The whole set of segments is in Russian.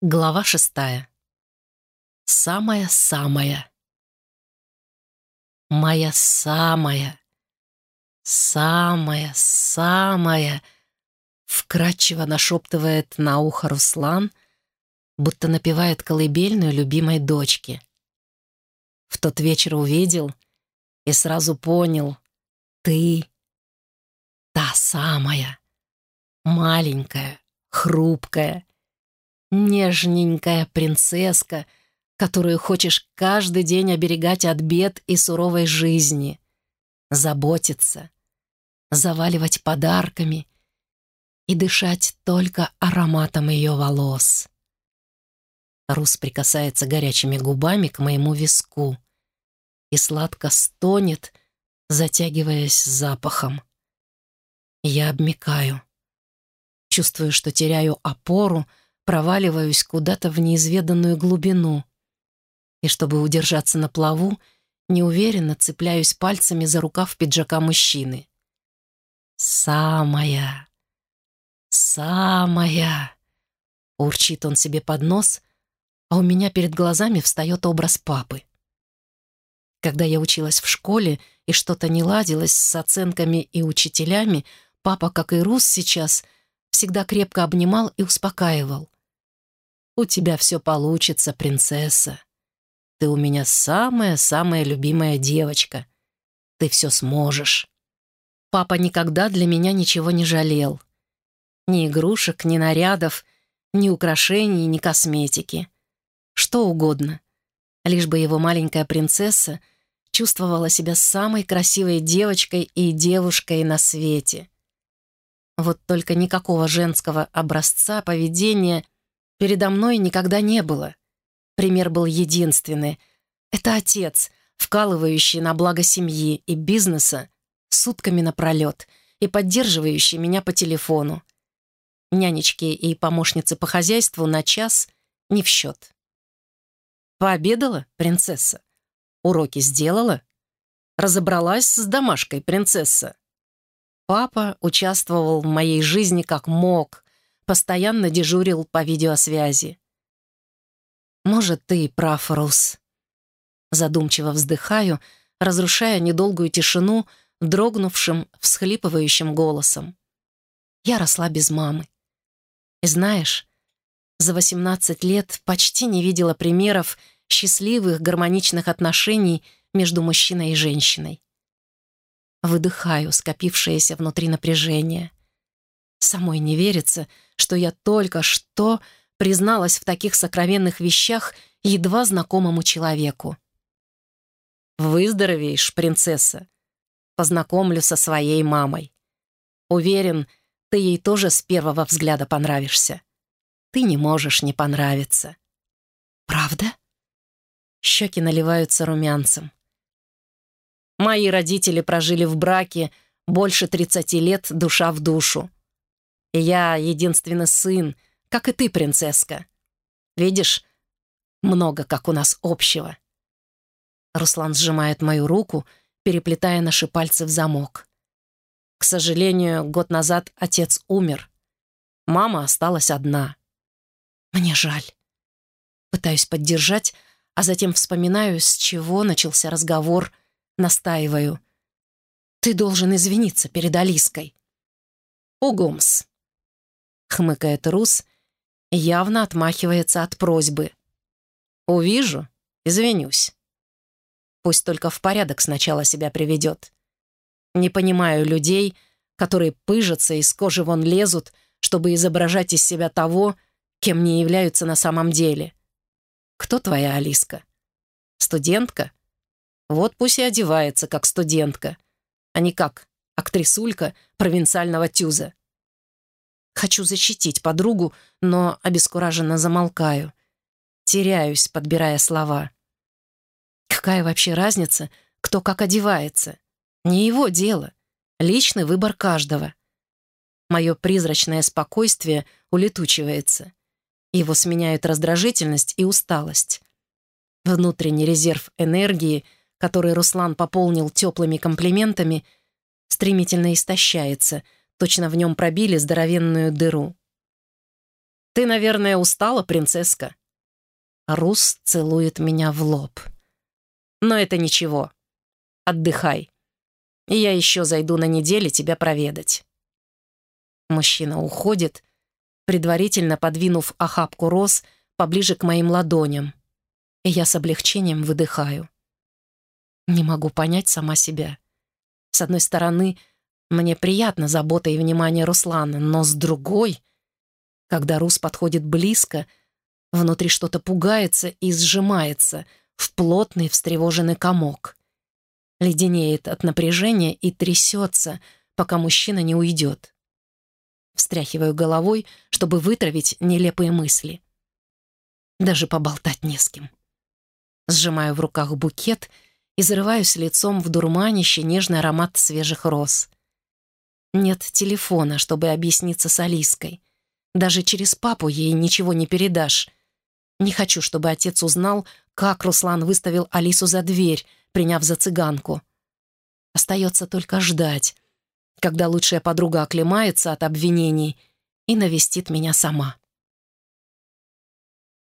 Глава шестая. Самая-самая. Моя самая, самая-самая, вкрадчиво нашептывает на ухо Руслан, будто напевает колыбельную любимой дочке. В тот вечер увидел и сразу понял — ты та самая, маленькая, хрупкая, нежненькая принцесска, которую хочешь каждый день оберегать от бед и суровой жизни, заботиться, заваливать подарками и дышать только ароматом ее волос. Рус прикасается горячими губами к моему виску и сладко стонет, затягиваясь запахом. Я обмикаю. Чувствую, что теряю опору, проваливаюсь куда-то в неизведанную глубину. И чтобы удержаться на плаву, неуверенно цепляюсь пальцами за рукав пиджака мужчины. «Самая, самая!» Урчит он себе под нос, а у меня перед глазами встает образ папы. Когда я училась в школе и что-то не ладилось с оценками и учителями, папа, как и Рус сейчас, всегда крепко обнимал и успокаивал. «У тебя все получится, принцесса. Ты у меня самая-самая любимая девочка. Ты все сможешь». Папа никогда для меня ничего не жалел. Ни игрушек, ни нарядов, ни украшений, ни косметики. Что угодно. Лишь бы его маленькая принцесса чувствовала себя самой красивой девочкой и девушкой на свете. Вот только никакого женского образца поведения передо мной никогда не было. Пример был единственный. Это отец, вкалывающий на благо семьи и бизнеса сутками напролет и поддерживающий меня по телефону. Нянечки и помощницы по хозяйству на час не в счет. Пообедала, принцесса? Уроки сделала? Разобралась с домашкой, принцесса? Папа участвовал в моей жизни как мог, постоянно дежурил по видеосвязи. «Может, ты и прав, Рус». Задумчиво вздыхаю, разрушая недолгую тишину дрогнувшим, всхлипывающим голосом. Я росла без мамы. И знаешь, за 18 лет почти не видела примеров счастливых, гармоничных отношений между мужчиной и женщиной. Выдыхаю скопившееся внутри напряжение. Самой не верится, что я только что призналась в таких сокровенных вещах едва знакомому человеку. «Выздоровеешь, принцесса. Познакомлю со своей мамой. Уверен, ты ей тоже с первого взгляда понравишься. Ты не можешь не понравиться». «Правда?» Щеки наливаются румянцем. Мои родители прожили в браке больше 30 лет душа в душу. Я единственный сын, как и ты, принцесска. Видишь, много как у нас общего. Руслан сжимает мою руку, переплетая наши пальцы в замок. К сожалению, год назад отец умер. Мама осталась одна. Мне жаль. Пытаюсь поддержать, а затем вспоминаю, с чего начался разговор — Настаиваю. «Ты должен извиниться перед Алиской». «Угумс», — хмыкает Рус, явно отмахивается от просьбы. «Увижу, извинюсь. Пусть только в порядок сначала себя приведет. Не понимаю людей, которые пыжатся из кожи вон лезут, чтобы изображать из себя того, кем не являются на самом деле. Кто твоя Алиска? Студентка? Вот пусть и одевается, как студентка, а не как актрисулька провинциального тюза. Хочу защитить подругу, но обескураженно замолкаю. Теряюсь, подбирая слова. Какая вообще разница, кто как одевается? Не его дело. Личный выбор каждого. Мое призрачное спокойствие улетучивается. Его сменяют раздражительность и усталость. Внутренний резерв энергии — который Руслан пополнил теплыми комплиментами, стремительно истощается, точно в нем пробили здоровенную дыру. «Ты, наверное, устала, принцесска?» Рус целует меня в лоб. «Но это ничего. Отдыхай. И я еще зайду на неделю тебя проведать». Мужчина уходит, предварительно подвинув охапку роз поближе к моим ладоням. И я с облегчением выдыхаю. Не могу понять сама себя. С одной стороны, мне приятно забота и внимание Руслана, но с другой, когда Рус подходит близко, внутри что-то пугается и сжимается в плотный встревоженный комок. Леденеет от напряжения и трясется, пока мужчина не уйдет. Встряхиваю головой, чтобы вытравить нелепые мысли. Даже поболтать не с кем. Сжимаю в руках букет и зарываюсь лицом в дурманище нежный аромат свежих роз. Нет телефона, чтобы объясниться с Алиской. Даже через папу ей ничего не передашь. Не хочу, чтобы отец узнал, как Руслан выставил Алису за дверь, приняв за цыганку. Остается только ждать, когда лучшая подруга оклемается от обвинений и навестит меня сама.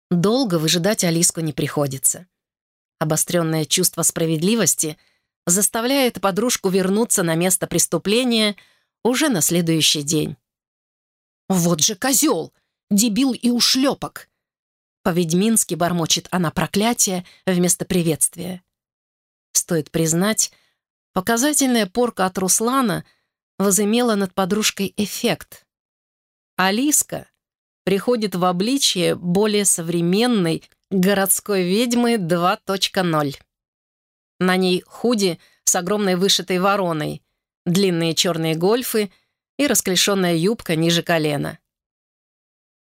Долго выжидать Алиску не приходится. Обостренное чувство справедливости заставляет подружку вернуться на место преступления уже на следующий день. «Вот же козел! Дебил и ушлепок!» По-ведьмински бормочет она проклятие вместо приветствия. Стоит признать, показательная порка от Руслана возымела над подружкой эффект. Алиска приходит в обличье более современной городской ведьмы 2.0. На ней худи с огромной вышитой вороной, длинные черные гольфы и расклешенная юбка ниже колена.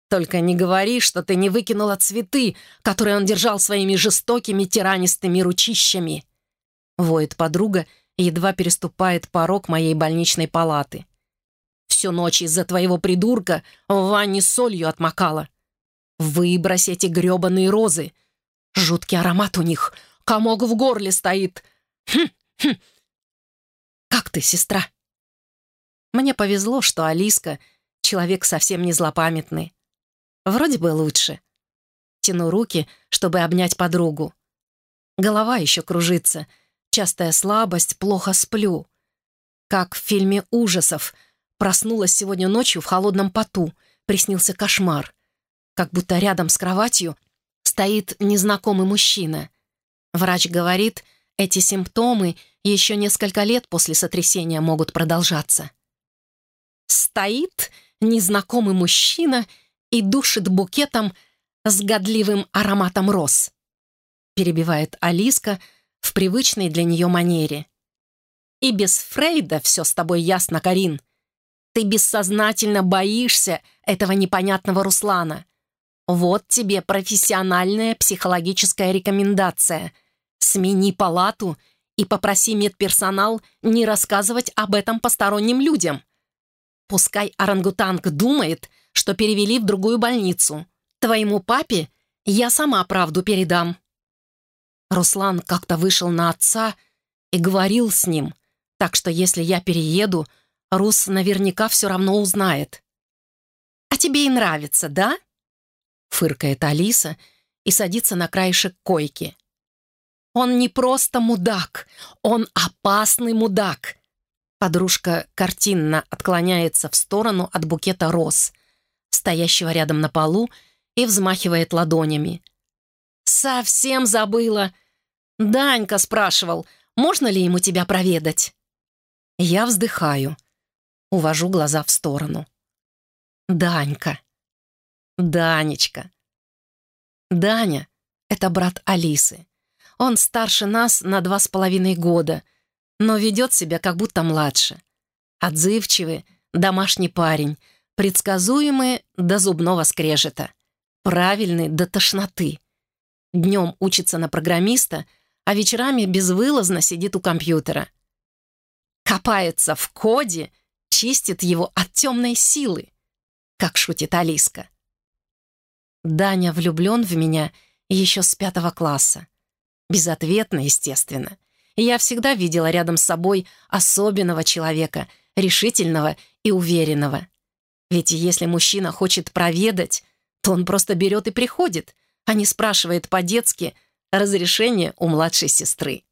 Только не говори, что ты не выкинула цветы, которые он держал своими жестокими тиранистыми ручищами. Воет подруга едва переступает порог моей больничной палаты. Всю ночь из-за твоего придурка в ванне солью отмокала. Выбрось эти грёбаные розы. Жуткий аромат у них. Комок в горле стоит. Хм, хм. Как ты, сестра? Мне повезло, что Алиска — человек совсем не злопамятный. Вроде бы лучше. Тяну руки, чтобы обнять подругу. Голова еще кружится. Частая слабость, плохо сплю. Как в фильме ужасов. Проснулась сегодня ночью в холодном поту. Приснился кошмар как будто рядом с кроватью стоит незнакомый мужчина. Врач говорит, эти симптомы еще несколько лет после сотрясения могут продолжаться. Стоит незнакомый мужчина и душит букетом с годливым ароматом роз. Перебивает Алиска в привычной для нее манере. И без Фрейда все с тобой ясно, Карин. Ты бессознательно боишься этого непонятного Руслана. Вот тебе профессиональная психологическая рекомендация. Смени палату и попроси медперсонал не рассказывать об этом посторонним людям. Пускай орангутанг думает, что перевели в другую больницу. Твоему папе я сама правду передам. Руслан как-то вышел на отца и говорил с ним, так что если я перееду, Рус наверняка все равно узнает. «А тебе и нравится, да?» фыркает Алиса и садится на краешек койки. «Он не просто мудак, он опасный мудак!» Подружка картинно отклоняется в сторону от букета роз, стоящего рядом на полу, и взмахивает ладонями. «Совсем забыла! Данька спрашивал, можно ли ему тебя проведать?» Я вздыхаю, увожу глаза в сторону. «Данька!» Данечка. Даня — это брат Алисы. Он старше нас на два с половиной года, но ведет себя как будто младше. Отзывчивый, домашний парень, предсказуемый до зубного скрежета, правильный до тошноты. Днем учится на программиста, а вечерами безвылазно сидит у компьютера. Копается в коде, чистит его от темной силы, как шутит Алиска. Даня влюблен в меня еще с пятого класса. Безответно, естественно. Я всегда видела рядом с собой особенного человека, решительного и уверенного. Ведь если мужчина хочет проведать, то он просто берет и приходит, а не спрашивает по-детски разрешение у младшей сестры.